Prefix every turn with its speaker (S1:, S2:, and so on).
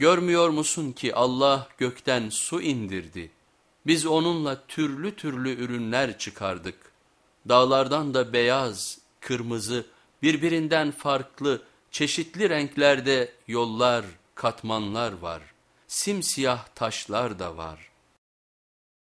S1: Görmüyor musun ki Allah gökten su indirdi. Biz onunla türlü türlü ürünler çıkardık. Dağlardan da beyaz, kırmızı, birbirinden farklı, çeşitli renklerde yollar, katmanlar var. Simsiyah taşlar da var.